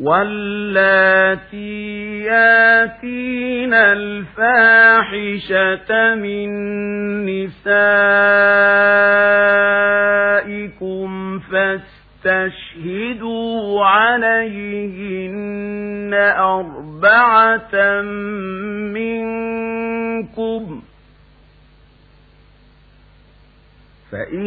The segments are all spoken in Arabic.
واللاتي ياتين الفاحشة من نسائكم فاستشهدوا عليهن أربعة منكم فإن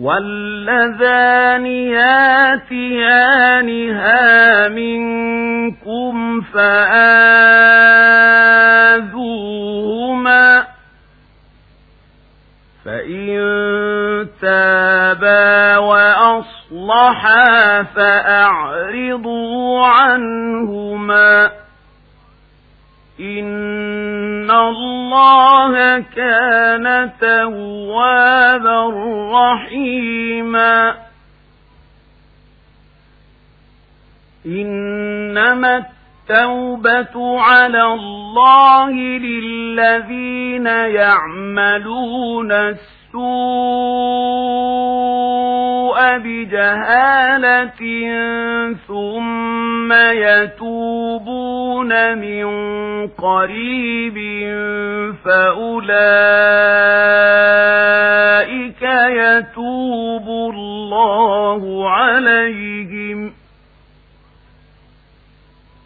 واللذان ياتيانها منكم فآذوهما فإن تابا وأصلحا فأعرضوا عنهما إن الله كان توابا رحيما. إنما التوبة على الله للذين يعملون السوء بجهالة ثم يتوبون من قريب فأولئك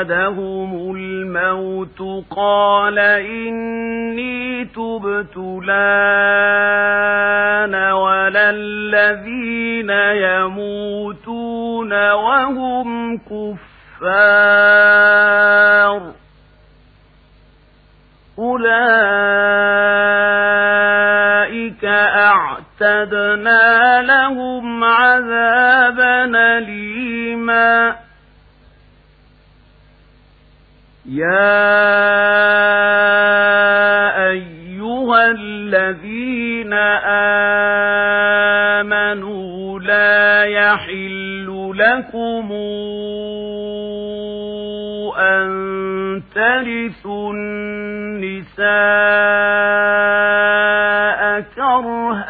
أحدهم الموت قال إني تبت لأن ولا الذين يموتون وهم كفار أولئك أعتدنا لهم عذابا ليما يا أيها الذين آمنوا لا يحل لكم أن ترثوا النساء كرها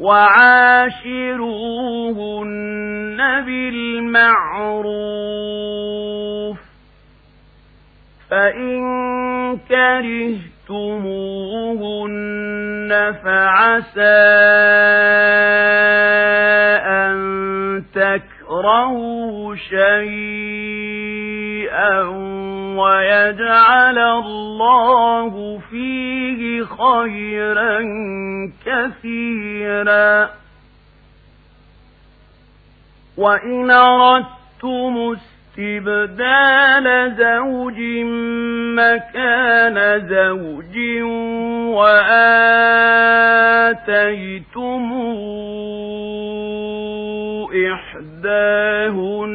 وعاشروهن بالمعروف فإن كرهتموهن فعسى أن تكرهوا شيئا ويجعل الله فيه خيرا كثيرا. وإن أردتم استبدال زوج مكان زوج وآتيتم إحداهن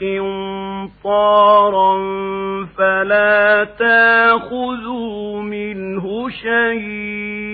قنطارا فلا تاخذوا منه شيئا